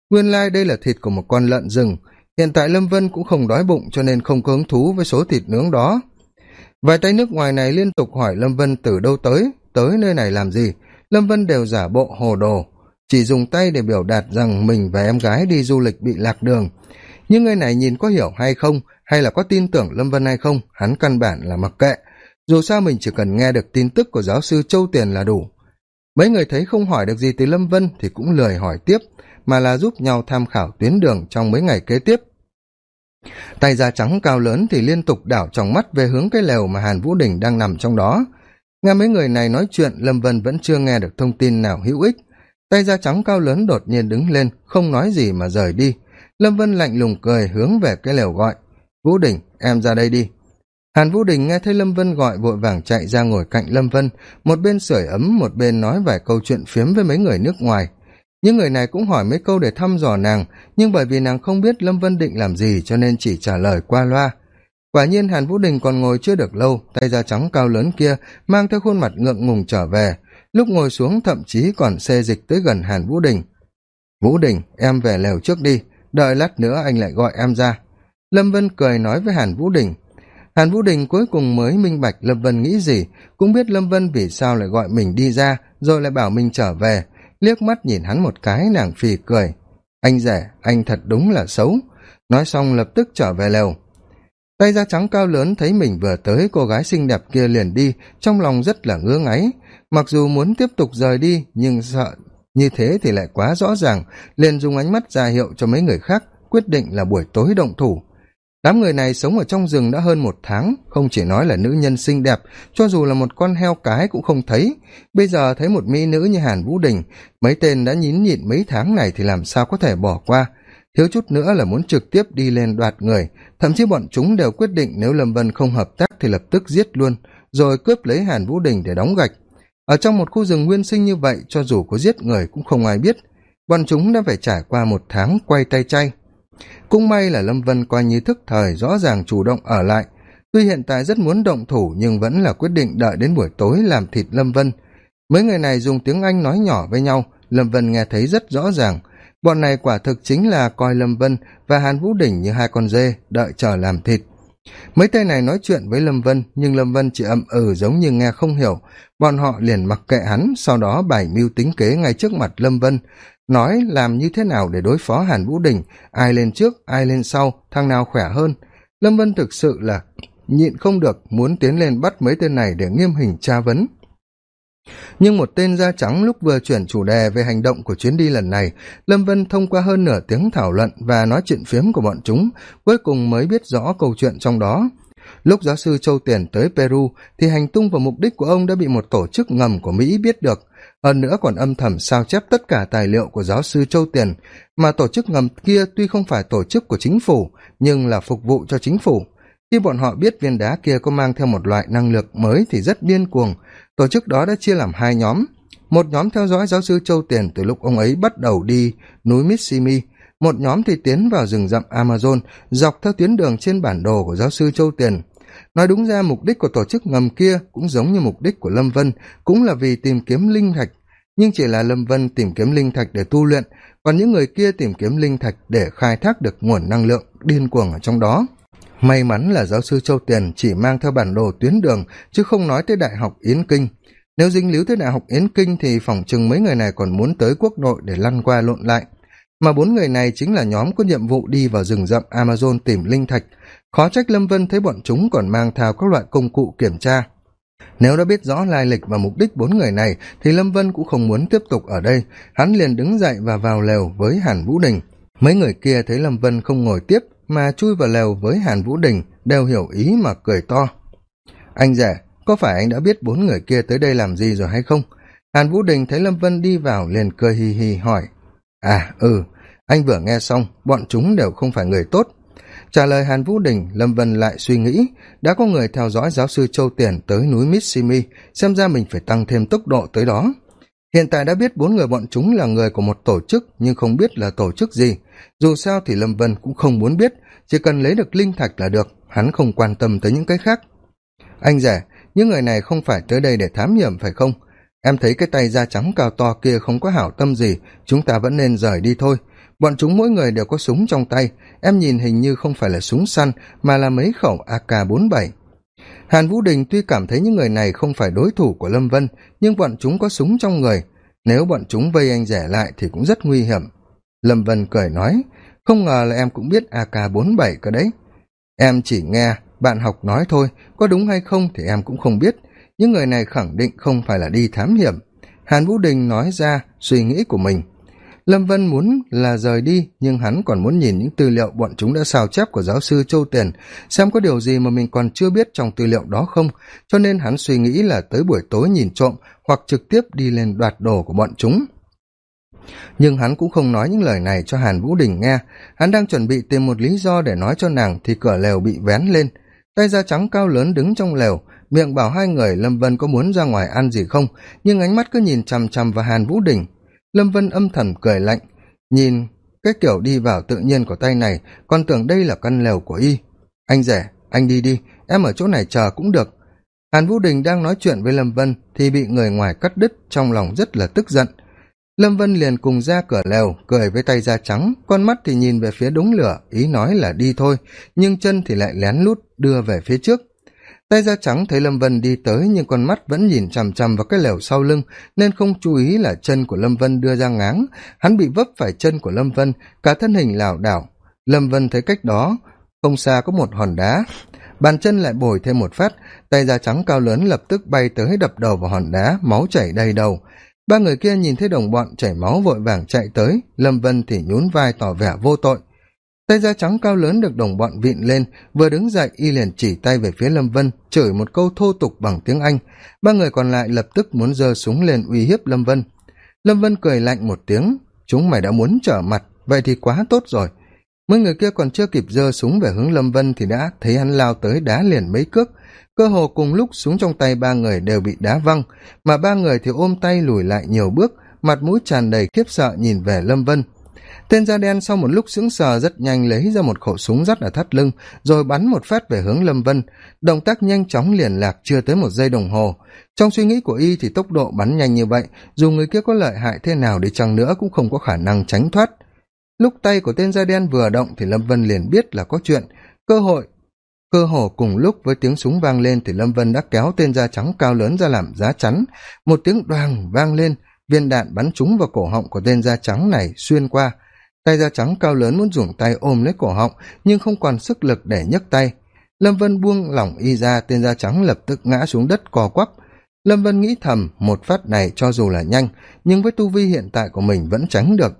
Nguyên lai、like、đây là thịt của một con lợn rừng. Hiện tại lâm vân cũng không đói bụng cho nên không có hứng thú với số thịt nướng đó vài tay nước ngoài này liên tục hỏi lâm vân từ đâu tới tới nơi này làm gì? Lâm vân đều giả bộ hồ đồ, chỉ dùng tay để biểu đạt rằng mình và em gái đi du lịch bị lạc đường. Nhưng người này nhìn có hiểu hay không, hay là có tin tưởng lâm vân hay không, hắn căn bản là mặc kệ. Dù sao mình chỉ cần nghe được tin tức của giáo sư châu tiền là đủ. Mấy người thấy không hỏi được gì từ lâm vân thì cũng lười hỏi tiếp, mà là giúp nhau tham khảo tuyến đường trong mấy ngày kế tiếp tay da trắng cao lớn thì liên tục đảo trong mắt về hướng cái lều mà hàn vũ đình đang nằm trong đó. Nghe mấy người này nói chuyện, lâm vân vẫn chưa nghe được thông tin nào hữu ích. Tay da trắng cao lớn đột nhiên đứng lên, không nói gì mà rời đi. Lâm vân lạnh lùng cười hướng về cái lều gọi. Vũ đình, em ra đây đi. Hàn vũ đình nghe thấy lâm vân gọi vội vàng chạy ra ngồi cạnh lâm vân. Một bên sưởi ấm, một bên nói vài câu chuyện phiếm với mấy người nước ngoài những người này cũng hỏi mấy câu để thăm dò nàng, nhưng bởi vì nàng không biết lâm vân định làm gì cho nên chỉ trả lời qua loa. Quả nhiên hàn vũ đình còn ngồi chưa được lâu, tay da trắng cao lớn kia mang theo khuôn mặt ngượng ngùng trở về. Lúc ngồi xuống thậm chí còn xê dịch tới gần hàn vũ đình. Vũ đình, em về lều trước đi, đợi lát nữa anh lại gọi em ra. Lâm vân cười nói với hàn vũ đình. Hàn vũ đình cuối cùng mới minh bạch lâm vân nghĩ gì, cũng biết lâm vân vì sao lại gọi mình đi ra, rồi lại bảo mình trở về liếc mắt nhìn hắn một cái, nàng phì cười. Anh rể, anh thật đúng là xấu. Nói xong lập tức trở về lều. Tay da trắng cao lớn thấy mình vừa tới, cô gái xinh đẹp kia liền đi, trong lòng rất là ngứa ngáy mặc dù muốn tiếp tục rời đi, nhưng sợ như thế thì lại quá rõ ràng, liền dùng ánh mắt ra hiệu cho mấy người khác, quyết định là buổi tối động thủ đám người này sống ở trong rừng đã hơn một tháng, không chỉ nói là nữ nhân xinh đẹp, cho dù là một con heo cái cũng không thấy. Bây giờ thấy một mỹ nữ như hàn vũ đình, mấy tên đã nhín nhịn mấy tháng này thì làm sao có thể bỏ qua? Thiếu chút nữa là muốn trực tiếp đi lên đoạt người, thậm chí bọn chúng đều quyết định nếu lâm vân không hợp tác thì lập tức giết luôn, rồi cướp lấy hàn vũ đình để đóng gạch. Ở trong một khu rừng nguyên sinh như vậy, cho dù có giết người cũng không ai biết. Bọn chúng đã phải trải qua một tháng quay tay chay cũng may là lâm vân coi như thức thời, rõ ràng chủ động ở lại. Tuy hiện tại rất muốn động thủ, nhưng vẫn là quyết định đợi đến buổi tối làm thịt lâm vân. Mấy người này dùng tiếng anh nói nhỏ với nhau, lâm vân nghe thấy rất rõ ràng. Bọn này quả thực chính là coi lâm vân và hàn vũ đỉnh như hai con dê, đợi chờ làm thịt. Mấy tay này nói chuyện với lâm vân, nhưng lâm vân chỉ ậm ừ giống như nghe không hiểu. Bọn họ liền mặc kệ hắn, sau đó bày mưu tính kế ngay trước mặt lâm vân nói làm như thế nào để đối phó hàn vũ đình, ai lên trước, ai lên sau, thằng nào khỏe hơn? Lâm vân thực sự là nhịn không được muốn tiến lên bắt mấy tên này để nghiêm hình tra vấn. Nhưng một tên da trắng lúc vừa chuyển chủ đề về hành động của chuyến đi lần này, lâm vân thông qua hơn nửa tiếng thảo luận và nói chuyện phiếm của bọn chúng, cuối cùng mới biết rõ câu chuyện trong đó. Lúc giáo sư châu tiền tới peru, thì hành tung và mục đích của ông đã bị một tổ chức ngầm của mỹ biết được hơn nữa còn âm thầm sao chép tất cả tài liệu của giáo sư châu tiền, mà tổ chức ngầm kia tuy không phải tổ chức của chính phủ, nhưng là phục vụ cho chính phủ. Khi bọn họ biết viên đá kia có mang theo một loại năng lực mới thì rất điên cuồng. Tổ chức đó đã chia làm hai nhóm. Một nhóm theo dõi giáo sư châu tiền từ lúc ông ấy bắt đầu đi núi missimi một nhóm thì tiến vào rừng rậm amazon, dọc theo tuyến đường trên bản đồ của giáo sư châu tiền nói đúng ra mục đích của tổ chức ngầm kia cũng giống như mục đích của lâm vân, cũng là vì tìm kiếm linh thạch. Nhưng chỉ là lâm vân tìm kiếm linh thạch để tu luyện, còn những người kia tìm kiếm linh thạch để khai thác được nguồn năng lượng điên cuồng ở trong đó. May mắn là giáo sư châu tiền chỉ mang theo bản đồ tuyến đường, chứ không nói tới đại học yến kinh. Nếu dính líu tới đại học yến kinh thì phỏng chừng mấy người này còn muốn tới quốc nội để lăn qua lộn lại mà bốn người này chính là nhóm có nhiệm vụ đi vào rừng rậm amazon tìm linh thạch. Khó trách lâm vân thấy bọn chúng còn mang theo các loại công cụ kiểm tra. Nếu đã biết rõ lai lịch và mục đích bốn người này, thì lâm vân cũng không muốn tiếp tục ở đây. Hắn liền đứng dậy và vào lều với hàn vũ đình. Mấy người kia thấy lâm vân không ngồi tiếp, mà chui vào lều với hàn vũ đình, đều hiểu ý mà cười to. Anh rể, có phải anh đã biết bốn người kia tới đây làm gì rồi hay không? Hàn vũ đình thấy lâm vân đi vào liền cười hì hì hỏi à ừ anh vừa nghe xong, bọn chúng đều không phải người tốt. Trả lời hàn vũ đình, lâm vân lại suy nghĩ, đã có người theo dõi giáo sư châu tiền tới núi missimi xem ra mình phải tăng thêm tốc độ tới đó. Hiện tại đã biết bốn người bọn chúng là người của một tổ chức, nhưng không biết là tổ chức gì. Dù sao thì lâm vân cũng không muốn biết, chỉ cần lấy được linh thạch là được, hắn không quan tâm tới những cái khác. Anh rể, những người này không phải tới đây để thám hiểm, phải không? Em thấy cái tay da trắng cao to kia không có hảo tâm gì, chúng ta vẫn nên rời đi thôi. Bọn chúng mỗi người đều có súng trong tay, em nhìn hình như không phải là súng săn, mà là mấy khẩu ak bốn bảy. Hàn vũ đình tuy cảm thấy những người này không phải đối thủ của lâm vân, nhưng bọn chúng có súng trong người. Nếu bọn chúng vây anh rẻ lại thì cũng rất nguy hiểm. Lâm vân cười nói, không ngờ là em cũng biết ak bốn bảy cơ đấy. Em chỉ nghe, bạn học nói thôi, có đúng hay không thì em cũng không biết những người này khẳng định không phải là đi thám hiểm. Hàn vũ đình nói ra suy nghĩ của mình. Lâm vân muốn là rời đi, nhưng hắn còn muốn nhìn những tư liệu bọn chúng đã sao chép của giáo sư châu tiền, xem có điều gì mà mình còn chưa biết trong tư liệu đó không. Cho nên hắn suy nghĩ là tới buổi tối nhìn trộm hoặc trực tiếp đi lên đoạt đồ của bọn chúng. Nhưng hắn cũng không nói những lời này cho hàn vũ đình nghe. Hắn đang chuẩn bị tìm một lý do để nói cho nàng thì cửa lều bị vén lên. Tay da trắng cao lớn đứng trong lều miệng bảo hai người, lâm vân có muốn ra ngoài ăn gì không? Nhưng ánh mắt cứ nhìn chằm chằm vào hàn vũ đình. Lâm vân âm thầm cười lạnh. Nhìn cái kiểu đi vào tự nhiên của tay này còn tưởng đây là căn lều của y. Anh rể, anh đi đi, em ở chỗ này chờ cũng được. Hàn vũ đình đang nói chuyện với lâm vân thì bị người ngoài cắt đứt, trong lòng rất là tức giận. Lâm vân liền cùng ra cửa lều, cười với tay da trắng, con mắt thì nhìn về phía đống lửa, ý nói là đi thôi, nhưng chân thì lại lén lút đưa về phía trước tay da trắng thấy lâm vân đi tới nhưng con mắt vẫn nhìn chằm chằm vào cái lều sau lưng, nên không chú ý là chân của lâm vân đưa ra ngáng. Hắn bị vấp phải chân của lâm vân, cả thân hình lảo đảo. Lâm vân thấy cách đó, không xa có một hòn đá. Bàn chân lại bồi thêm một phát, tay da trắng cao lớn lập tức bay tới đập đầu vào hòn đá, máu chảy đầy đầu. Ba người kia nhìn thấy đồng bọn chảy máu vội vàng chạy tới, lâm vân thì nhún vai tỏ vẻ vô tội tay da trắng cao lớn được đồng bọn vịn lên, vừa đứng dậy y liền chỉ tay về phía lâm vân, chửi một câu thô tục bằng tiếng anh. Ba người còn lại lập tức muốn giơ súng lên uy hiếp lâm vân. Lâm vân cười lạnh một tiếng, chúng mày đã muốn trở mặt, vậy thì quá tốt rồi. Mấy người kia còn chưa kịp giơ súng về hướng lâm vân thì đã thấy hắn lao tới đá liền mấy cước. Cơ hồ cùng lúc súng trong tay ba người đều bị đá văng, mà ba người thì ôm tay lùi lại nhiều bước, mặt mũi tràn đầy khiếp sợ nhìn về lâm vân tên da đen sau một lúc sững sờ rất nhanh lấy ra một khẩu súng dắt ở thắt lưng, rồi bắn một phát về hướng lâm vân. Động tác nhanh chóng liền lạc chưa tới một giây đồng hồ. Trong suy nghĩ của y thì tốc độ bắn nhanh như vậy, dù người kia có lợi hại thế nào đi chăng nữa cũng không có khả năng tránh thoát. Lúc tay của tên da đen vừa động thì lâm vân liền biết là có chuyện. Cơ hội, cơ hồ cùng lúc với tiếng súng vang lên thì lâm vân đã kéo tên da trắng cao lớn ra làm giá chắn. Một tiếng đoàng vang lên, viên đạn bắn trúng vào cổ họng của tên da trắng này xuyên qua tay da trắng cao lớn muốn dùng tay ôm lấy cổ họng, nhưng không còn sức lực để nhấc tay. Lâm vân buông lỏng y ra, tên da trắng lập tức ngã xuống đất co quắp. Lâm vân nghĩ thầm, một phát này cho dù là nhanh, nhưng với tu vi hiện tại của mình vẫn tránh được.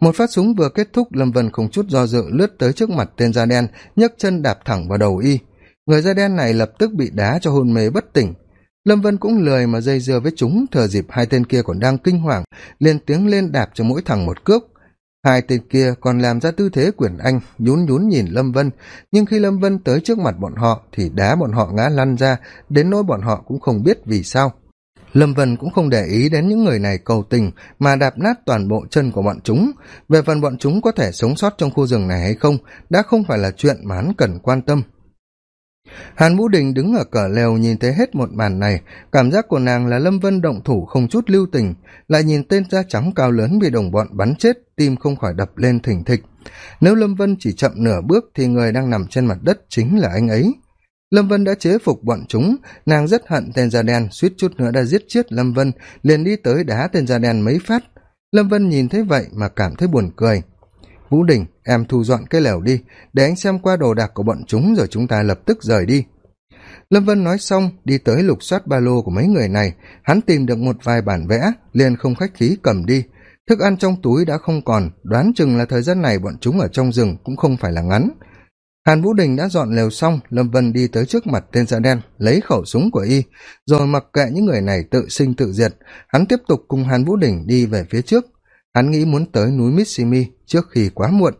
Một phát súng vừa kết thúc, lâm vân không chút do dự lướt tới trước mặt tên da đen, nhấc chân đạp thẳng vào đầu y. Người da đen này lập tức bị đá cho hôn mê bất tỉnh. Lâm vân cũng lười mà dây dưa với chúng, thờ dịp hai tên kia còn đang kinh hoàng, liền tiếng lên đạp cho mỗi thằng một cước hai tên kia còn làm ra tư thế quyển anh, nhún nhún nhìn lâm vân. Nhưng khi lâm vân tới trước mặt bọn họ thì đá bọn họ ngã lăn ra, đến nỗi bọn họ cũng không biết vì sao. Lâm vân cũng không để ý đến những người này cầu tình, mà đạp nát toàn bộ chân của bọn chúng. Về phần bọn chúng có thể sống sót trong khu rừng này hay không, đã không phải là chuyện mà hắn cần quan tâm hàn vũ đình đứng ở cửa lều nhìn thấy hết một màn này, cảm giác của nàng là lâm vân động thủ không chút lưu tình, lại nhìn tên da trắng cao lớn bị đồng bọn bắn chết, tim không khỏi đập lên thình thịch. Nếu lâm vân chỉ chậm nửa bước thì người đang nằm trên mặt đất chính là anh ấy. Lâm vân đã chế phục bọn chúng, nàng rất hận tên da đen, suýt chút nữa đã giết chết lâm vân, liền đi tới đá tên da đen mấy phát. Lâm vân nhìn thấy vậy mà cảm thấy buồn cười vũ đình, em thu dọn cái lều đi, để anh xem qua đồ đạc của bọn chúng rồi chúng ta lập tức rời đi. Lâm vân nói xong, đi tới lục soát ba lô của mấy người này. Hắn tìm được một vài bản vẽ, liền không khách khí cầm đi. Thức ăn trong túi đã không còn, đoán chừng là thời gian này bọn chúng ở trong rừng cũng không phải là ngắn. Hàn vũ đình đã dọn lều xong, lâm vân đi tới trước mặt tên da đen, lấy khẩu súng của y, rồi mặc kệ những người này tự sinh tự diệt. Hắn tiếp tục cùng hàn vũ đình đi về phía trước hắn nghĩ muốn tới núi mitsimi trước khi quá muộn.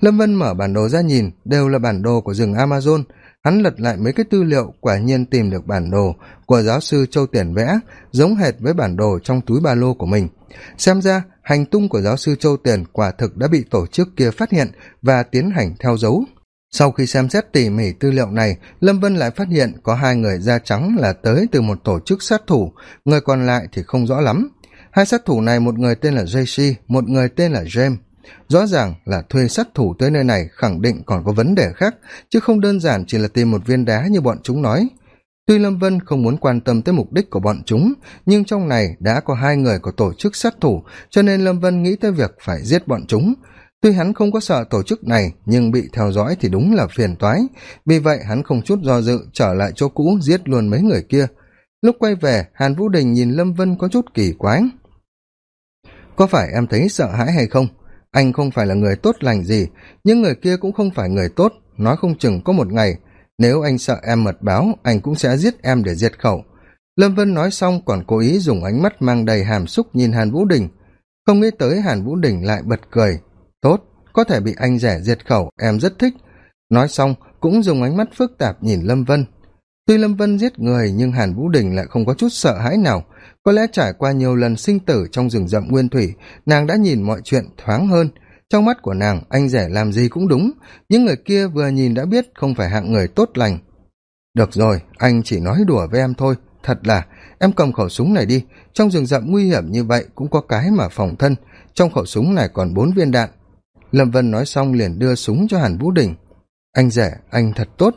Lâm vân mở bản đồ ra nhìn, đều là bản đồ của rừng amazon. Hắn lật lại mấy cái tư liệu, quả nhiên tìm được bản đồ của giáo sư châu tiền vẽ, giống hệt với bản đồ trong túi ba lô của mình. Xem ra, hành tung của giáo sư châu tiền quả thực đã bị tổ chức kia phát hiện và tiến hành theo dấu. Sau khi xem xét tỉ mỉ tư liệu này, lâm vân lại phát hiện có hai người da trắng là tới từ một tổ chức sát thủ. Người còn lại thì không rõ lắm hai sát thủ này, một người tên là jc một người tên là james. Rõ ràng là thuê sát thủ tới nơi này khẳng định còn có vấn đề khác, chứ không đơn giản chỉ là tìm một viên đá như bọn chúng nói. Tuy lâm vân không muốn quan tâm tới mục đích của bọn chúng, nhưng trong này đã có hai người của tổ chức sát thủ, cho nên lâm vân nghĩ tới việc phải giết bọn chúng. Tuy hắn không có sợ tổ chức này, nhưng bị theo dõi thì đúng là phiền toái. Vì vậy, hắn không chút do dự trở lại chỗ cũ giết luôn mấy người kia. Lúc quay về, hàn vũ đình nhìn lâm vân có chút kỳ quái có phải em thấy sợ hãi hay không? Anh không phải là người tốt lành gì, nhưng người kia cũng không phải người tốt, nói không chừng có một ngày, nếu anh sợ em mật báo, anh cũng sẽ giết em để diệt khẩu. Lâm vân nói xong còn cố ý dùng ánh mắt mang đầy hàm xúc nhìn hàn vũ đình. Không nghĩ tới hàn vũ đình lại bật cười. Tốt, có thể bị anh rẻ diệt khẩu, em rất thích. Nói xong, cũng dùng ánh mắt phức tạp nhìn lâm vân. Tuy lâm vân giết người, nhưng hàn vũ đình lại không có chút sợ hãi nào có lẽ trải qua nhiều lần sinh tử trong rừng rậm nguyên thủy, nàng đã nhìn mọi chuyện thoáng hơn. Trong mắt của nàng, anh rẻ làm gì cũng đúng. Những người kia vừa nhìn đã biết không phải hạng người tốt lành. Được rồi, anh chỉ nói đùa với em thôi. Thật là, em cầm khẩu súng này đi. Trong rừng rậm nguy hiểm như vậy cũng có cái mà phòng thân. Trong khẩu súng này còn bốn viên đạn. Lâm vân nói xong liền đưa súng cho hàn vũ đình. Anh rẻ anh thật tốt.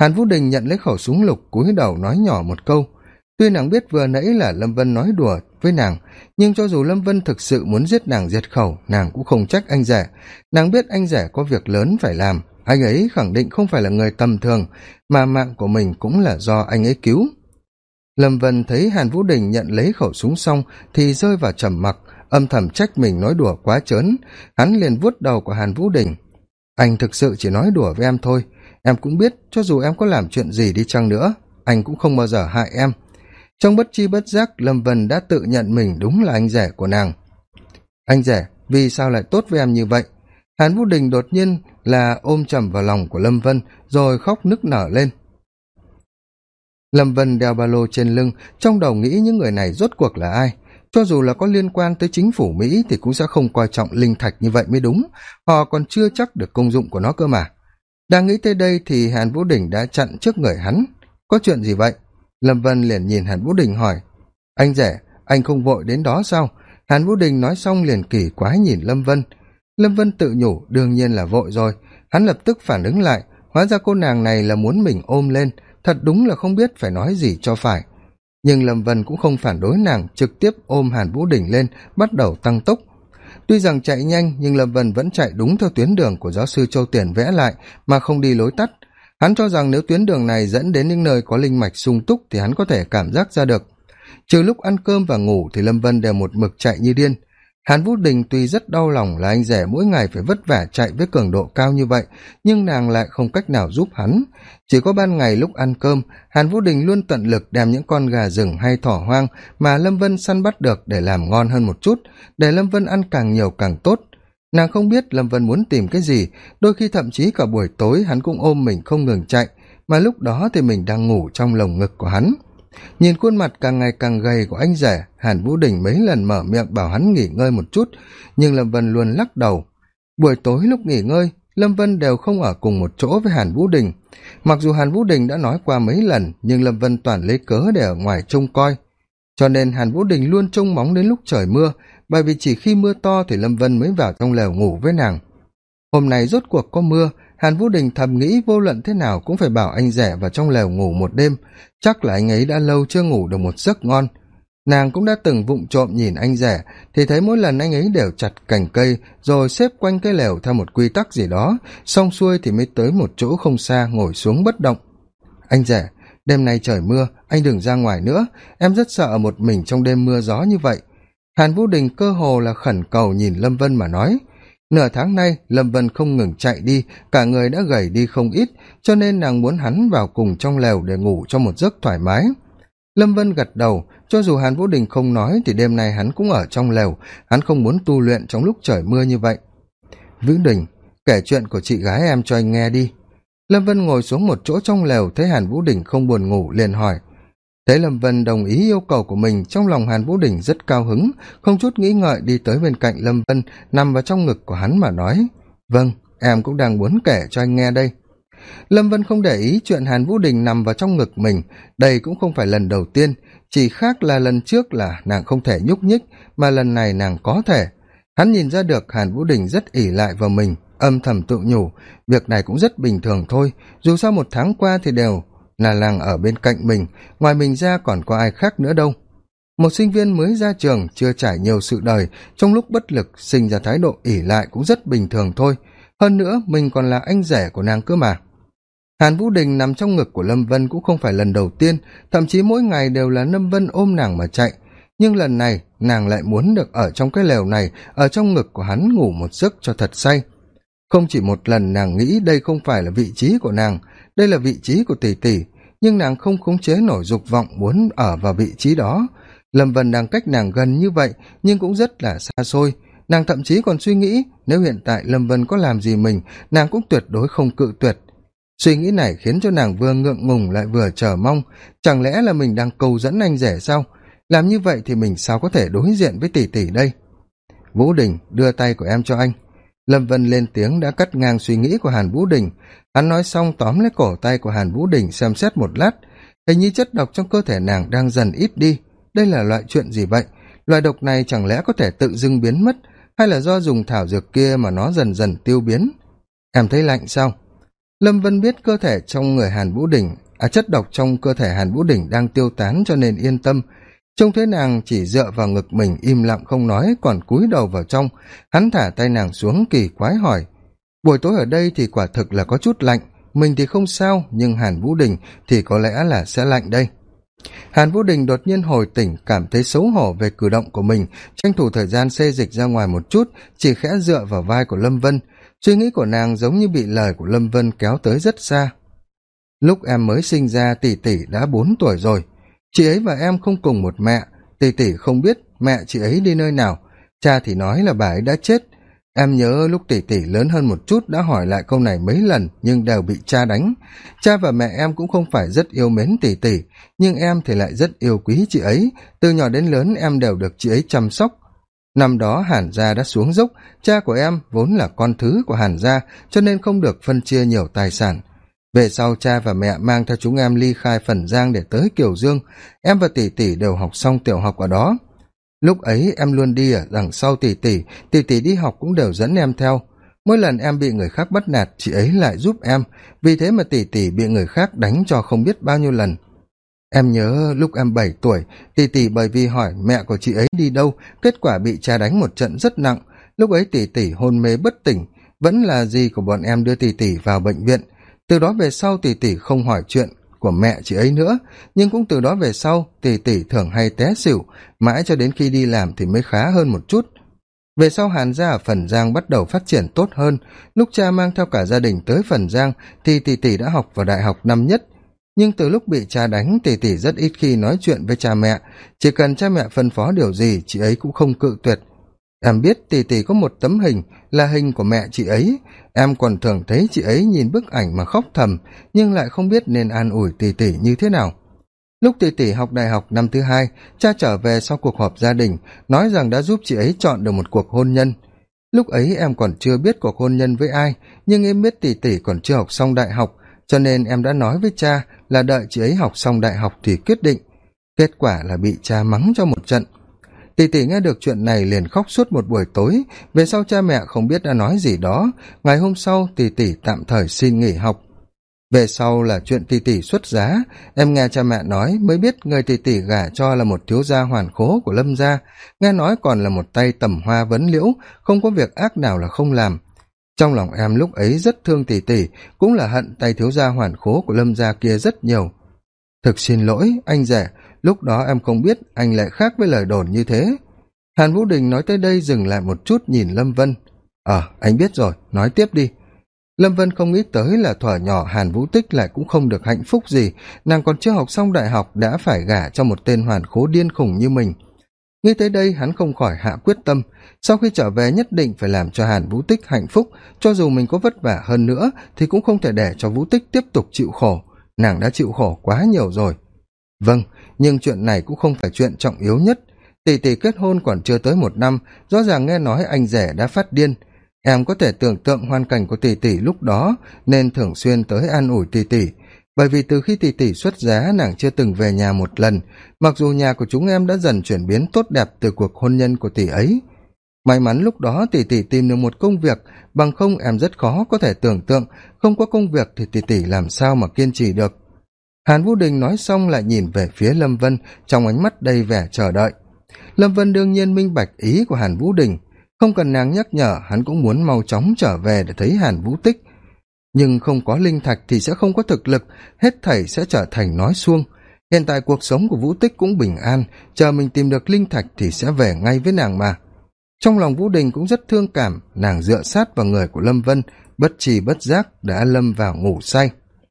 Hàn vũ đình nhận lấy khẩu súng lục cúi đầu nói nhỏ một câu tuy nàng biết vừa nãy là lâm vân nói đùa với nàng, nhưng cho dù lâm vân thực sự muốn giết nàng diệt khẩu, nàng cũng không trách anh rẻ nàng biết anh rẻ có việc lớn phải làm. Anh ấy khẳng định không phải là người tầm thường, mà mạng của mình cũng là do anh ấy cứu. Lâm vân thấy hàn vũ đình nhận lấy khẩu súng xong thì rơi vào trầm mặc, âm thầm trách mình nói đùa quá trớn. Hắn liền vuốt đầu của hàn vũ đình. Anh thực sự chỉ nói đùa với em thôi. Em cũng biết, cho dù em có làm chuyện gì đi chăng nữa, anh cũng không bao giờ hại em trong bất chi bất giác, lâm vân đã tự nhận mình đúng là anh rể của nàng. Anh rể, vì sao lại tốt với em như vậy? Hàn vũ đình đột nhiên là ôm chầm vào lòng của lâm vân, rồi khóc nức nở lên. Lâm vân đeo ba lô trên lưng, trong đầu nghĩ những người này rốt cuộc là ai? Cho dù là có liên quan tới chính phủ mỹ thì cũng sẽ không coi trọng linh thạch như vậy mới đúng. Họ còn chưa chắc được công dụng của nó cơ mà. Đang nghĩ tới đây thì hàn vũ đình đã chặn trước người hắn. Có chuyện gì vậy? Lâm vân liền nhìn hàn vũ đình hỏi, anh rẻ anh không vội đến đó sao? Hàn vũ đình nói xong liền kỳ quái nhìn lâm vân. Lâm vân tự nhủ, đương nhiên là vội rồi. Hắn lập tức phản ứng lại, hóa ra cô nàng này là muốn mình ôm lên, thật đúng là không biết phải nói gì cho phải. Nhưng lâm vân cũng không phản đối nàng, trực tiếp ôm hàn vũ đình lên, bắt đầu tăng tốc. Tuy rằng chạy nhanh, nhưng lâm vân vẫn chạy đúng theo tuyến đường của giáo sư châu tiền vẽ lại, mà không đi lối tắt hắn cho rằng nếu tuyến đường này dẫn đến những nơi có linh mạch sung túc thì hắn có thể cảm giác ra được. Trừ lúc ăn cơm và ngủ thì lâm vân đều một mực chạy như điên. Hàn vũ đình tuy rất đau lòng là anh rể mỗi ngày phải vất vả chạy với cường độ cao như vậy, nhưng nàng lại không cách nào giúp hắn. Chỉ có ban ngày lúc ăn cơm, hàn vũ đình luôn tận lực đem những con gà rừng hay thỏ hoang mà lâm vân săn bắt được để làm ngon hơn một chút, để lâm vân ăn càng nhiều càng tốt nàng không biết lâm vân muốn tìm cái gì, đôi khi thậm chí cả buổi tối hắn cũng ôm mình không ngừng chạy, mà lúc đó thì mình đang ngủ trong lồng ngực của hắn. Nhìn khuôn mặt càng ngày càng gầy của anh rể, hàn vũ đình mấy lần mở miệng bảo hắn nghỉ ngơi một chút, nhưng lâm vân luôn lắc đầu. Buổi tối lúc nghỉ ngơi, lâm vân đều không ở cùng một chỗ với hàn vũ đình. Mặc dù hàn vũ đình đã nói qua mấy lần, nhưng lâm vân toàn lấy cớ để ở ngoài trông coi. Cho nên hàn vũ đình luôn trông móng đến lúc trời mưa bởi vì chỉ khi mưa to thì lâm vân mới vào trong lều ngủ với nàng. Hôm nay rốt cuộc có mưa, hàn vũ đình thầm nghĩ vô luận thế nào cũng phải bảo anh rẻ vào trong lều ngủ một đêm. Chắc là anh ấy đã lâu chưa ngủ được một giấc ngon. Nàng cũng đã từng vụng trộm nhìn anh rẻ, thì thấy mỗi lần anh ấy đều chặt cành cây, rồi xếp quanh cái lều theo một quy tắc gì đó, xong xuôi thì mới tới một chỗ không xa ngồi xuống bất động. Anh rẻ, đêm nay trời mưa, anh đừng ra ngoài nữa. Em rất sợ một mình trong đêm mưa gió như vậy hàn vũ đình cơ hồ là khẩn cầu nhìn lâm vân mà nói, nửa tháng nay, lâm vân không ngừng chạy đi, cả người đã gầy đi không ít, cho nên nàng muốn hắn vào cùng trong lều để ngủ cho một giấc thoải mái. Lâm vân gật đầu, cho dù hàn vũ đình không nói thì đêm nay hắn cũng ở trong lều, hắn không muốn tu luyện trong lúc trời mưa như vậy. Vũ đình, kể chuyện của chị gái em cho anh nghe đi. Lâm vân ngồi xuống một chỗ trong lều, thấy hàn vũ đình không buồn ngủ liền hỏi thấy lâm vân đồng ý yêu cầu của mình, trong lòng hàn vũ đình rất cao hứng, không chút nghĩ ngợi đi tới bên cạnh lâm vân, nằm vào trong ngực của hắn mà nói vâng em cũng đang muốn kể cho anh nghe đây. Lâm vân không để ý chuyện hàn vũ đình nằm vào trong ngực mình, đây cũng không phải lần đầu tiên, chỉ khác là lần trước là nàng không thể nhúc nhích, mà lần này nàng có thể. Hắn nhìn ra được hàn vũ đình rất ỉ lại vào mình, âm thầm tự nhủ, việc này cũng rất bình thường thôi, dù sao một tháng qua thì đều là làng ở bên cạnh mình, ngoài mình ra còn có ai khác nữa đâu. Một sinh viên mới ra trường chưa trải nhiều sự đời, trong lúc bất lực sinh ra thái độ ỉ lại cũng rất bình thường thôi. Hơn nữa, mình còn là anh rể của nàng cơ mà. Hàn vũ đình nằm trong ngực của lâm vân cũng không phải lần đầu tiên, thậm chí mỗi ngày đều là lâm vân ôm nàng mà chạy. Nhưng lần này, nàng lại muốn được ở trong cái lều này, ở trong ngực của hắn ngủ một giấc cho thật say không chỉ một lần nàng nghĩ đây không phải là vị trí của nàng, đây là vị trí của tỷ tỷ, nhưng nàng không khống chế nổi dục vọng muốn ở vào vị trí đó. Lâm vân đang cách nàng gần như vậy, nhưng cũng rất là xa xôi. Nàng thậm chí còn suy nghĩ, nếu hiện tại lâm vân có làm gì mình, nàng cũng tuyệt đối không cự tuyệt. Suy nghĩ này khiến cho nàng vừa ngượng ngùng lại vừa chờ mong, chẳng lẽ là mình đang cầu dẫn anh rể sao? Làm như vậy thì mình sao có thể đối diện với tỷ tỷ đây? Vũ đình, đưa tay của em cho anh lâm vân lên tiếng đã cắt ngang suy nghĩ của hàn vũ đình. Hắn nói xong tóm lấy cổ tay của hàn vũ đình xem xét một lát. Hình như chất độc trong cơ thể nàng đang dần ít đi. Đây là loại chuyện gì vậy? Loại độc này chẳng lẽ có thể tự dưng biến mất, hay là do dùng thảo dược kia mà nó dần dần tiêu biến? Em thấy lạnh sao? Lâm vân biết cơ thể trong người hàn vũ đình à chất độc trong cơ thể hàn vũ đình đang tiêu tán cho nên yên tâm trông thấy nàng chỉ dựa vào ngực mình im lặng không nói, còn cúi đầu vào trong, hắn thả tay nàng xuống kỳ quái hỏi, buổi tối ở đây thì quả thực là có chút lạnh, mình thì không sao, nhưng hàn vũ đình thì có lẽ là sẽ lạnh đây. Hàn vũ đình đột nhiên hồi tỉnh, cảm thấy xấu hổ về cử động của mình, tranh thủ thời gian xê dịch ra ngoài một chút, chỉ khẽ dựa vào vai của lâm vân. Suy nghĩ của nàng giống như bị lời của lâm vân kéo tới rất xa. Lúc em mới sinh ra, tỷ tỷ đã bốn tuổi rồi chị ấy và em không cùng một mẹ. Tỷ tỷ không biết mẹ chị ấy đi nơi nào. Cha thì nói là bà ấy đã chết. Em nhớ lúc tỷ tỷ lớn hơn một chút đã hỏi lại câu này mấy lần nhưng đều bị cha đánh. Cha và mẹ em cũng không phải rất yêu mến tỷ tỷ nhưng em thì lại rất yêu quý chị ấy. Từ nhỏ đến lớn em đều được chị ấy chăm sóc. Năm đó hàn gia đã xuống dốc. Cha của em vốn là con thứ của hàn gia, cho nên không được phân chia nhiều tài sản về sau cha và mẹ mang theo chúng em ly khai phần giang để tới kiều dương. Em và tỷ tỷ đều học xong tiểu học ở đó. Lúc ấy em luôn đi ở đằng sau tỷ tỷ tỷ tỷ đi học cũng đều dẫn em theo. Mỗi lần em bị người khác bắt nạt, chị ấy lại giúp em. Vì thế mà tỷ tỷ bị người khác đánh cho không biết bao nhiêu lần. Em nhớ lúc em bảy tuổi, tỷ tỷ bởi vì hỏi mẹ của chị ấy đi đâu, kết quả bị cha đánh một trận rất nặng. Lúc ấy tỷ tỷ hôn mê bất tỉnh, vẫn là gì của bọn em đưa tỷ tỷ vào bệnh viện từ đó về sau tỷ tỷ không hỏi chuyện của mẹ chị ấy nữa, nhưng cũng từ đó về sau tỷ tỷ thường hay té xỉu, mãi cho đến khi đi làm thì mới khá hơn một chút. Về sau hàn gia ở phần giang bắt đầu phát triển tốt hơn. Lúc cha mang theo cả gia đình tới phần giang thì tỷ tỷ đã học vào đại học năm nhất. Nhưng từ lúc bị cha đánh, tỷ tỷ rất ít khi nói chuyện với cha mẹ. Chỉ cần cha mẹ phân phó điều gì, chị ấy cũng không cự tuyệt em biết tỷ tỷ có một tấm hình là hình của mẹ chị ấy. Em còn thường thấy chị ấy nhìn bức ảnh mà khóc thầm, nhưng lại không biết nên an ủi tỷ tỷ như thế nào. Lúc tỷ tỷ học đại học năm thứ hai, cha trở về sau cuộc họp gia đình, nói rằng đã giúp chị ấy chọn được một cuộc hôn nhân. Lúc ấy em còn chưa biết cuộc hôn nhân với ai, nhưng em biết tỷ tỷ còn chưa học xong đại học, cho nên em đã nói với cha là đợi chị ấy học xong đại học thì quyết định. Kết quả là bị cha mắng cho một trận tỷ tỷ nghe được chuyện này liền khóc suốt một buổi tối. Về sau cha mẹ không biết đã nói gì đó. Ngày hôm sau tỷ tỷ tạm thời xin nghỉ học. Về sau là chuyện tỷ tỷ xuất giá. Em nghe cha mẹ nói mới biết người tỷ tỷ gả cho là một thiếu gia hoàn khố của lâm gia. Nghe nói còn là một tay tầm hoa vấn liễu, không có việc ác nào là không làm. Trong lòng em lúc ấy rất thương tỷ tỷ cũng là hận tay thiếu gia hoàn khố của lâm gia kia rất nhiều. Thực xin lỗi, anh rể lúc đó em không biết anh lại khác với lời đồn như thế. Hàn vũ đình nói tới đây dừng lại một chút nhìn lâm vân. Ờ anh biết rồi, nói tiếp đi. Lâm vân không nghĩ tới là thuở nhỏ hàn vũ tích lại cũng không được hạnh phúc gì. Nàng còn chưa học xong đại học đã phải gả cho một tên hoàn khố điên khủng như mình. Nghĩ tới đây hắn không khỏi hạ quyết tâm. Sau khi trở về nhất định phải làm cho hàn vũ tích hạnh phúc. Cho dù mình có vất vả hơn nữa thì cũng không thể để cho vũ tích tiếp tục chịu khổ. Nàng đã chịu khổ quá nhiều rồi. Vâng nhưng chuyện này cũng không phải chuyện trọng yếu nhất. Tỷ tỷ kết hôn còn chưa tới một năm, rõ ràng nghe nói anh rể đã phát điên. Em có thể tưởng tượng hoàn cảnh của tỷ tỷ lúc đó, nên thường xuyên tới an ủi tỷ tỷ. Bởi vì từ khi tỷ tỷ xuất giá, nàng chưa từng về nhà một lần. Mặc dù nhà của chúng em đã dần chuyển biến tốt đẹp từ cuộc hôn nhân của tỷ ấy. May mắn lúc đó tỷ tỷ tìm được một công việc, bằng không em rất khó có thể tưởng tượng không có công việc thì tỷ tỷ làm sao mà kiên trì được hàn vũ đình nói xong lại nhìn về phía lâm vân, trong ánh mắt đầy vẻ chờ đợi. Lâm vân đương nhiên minh bạch ý của hàn vũ đình, không cần nàng nhắc nhở, hắn cũng muốn mau chóng trở về để thấy hàn vũ tích. Nhưng không có linh thạch thì sẽ không có thực lực, hết thảy sẽ trở thành nói suông. hiện tại cuộc sống của vũ tích cũng bình an, chờ mình tìm được linh thạch thì sẽ về ngay với nàng mà. Trong lòng vũ đình cũng rất thương cảm, nàng dựa sát vào người của lâm vân, bất trì bất giác đã lâm vào ngủ say.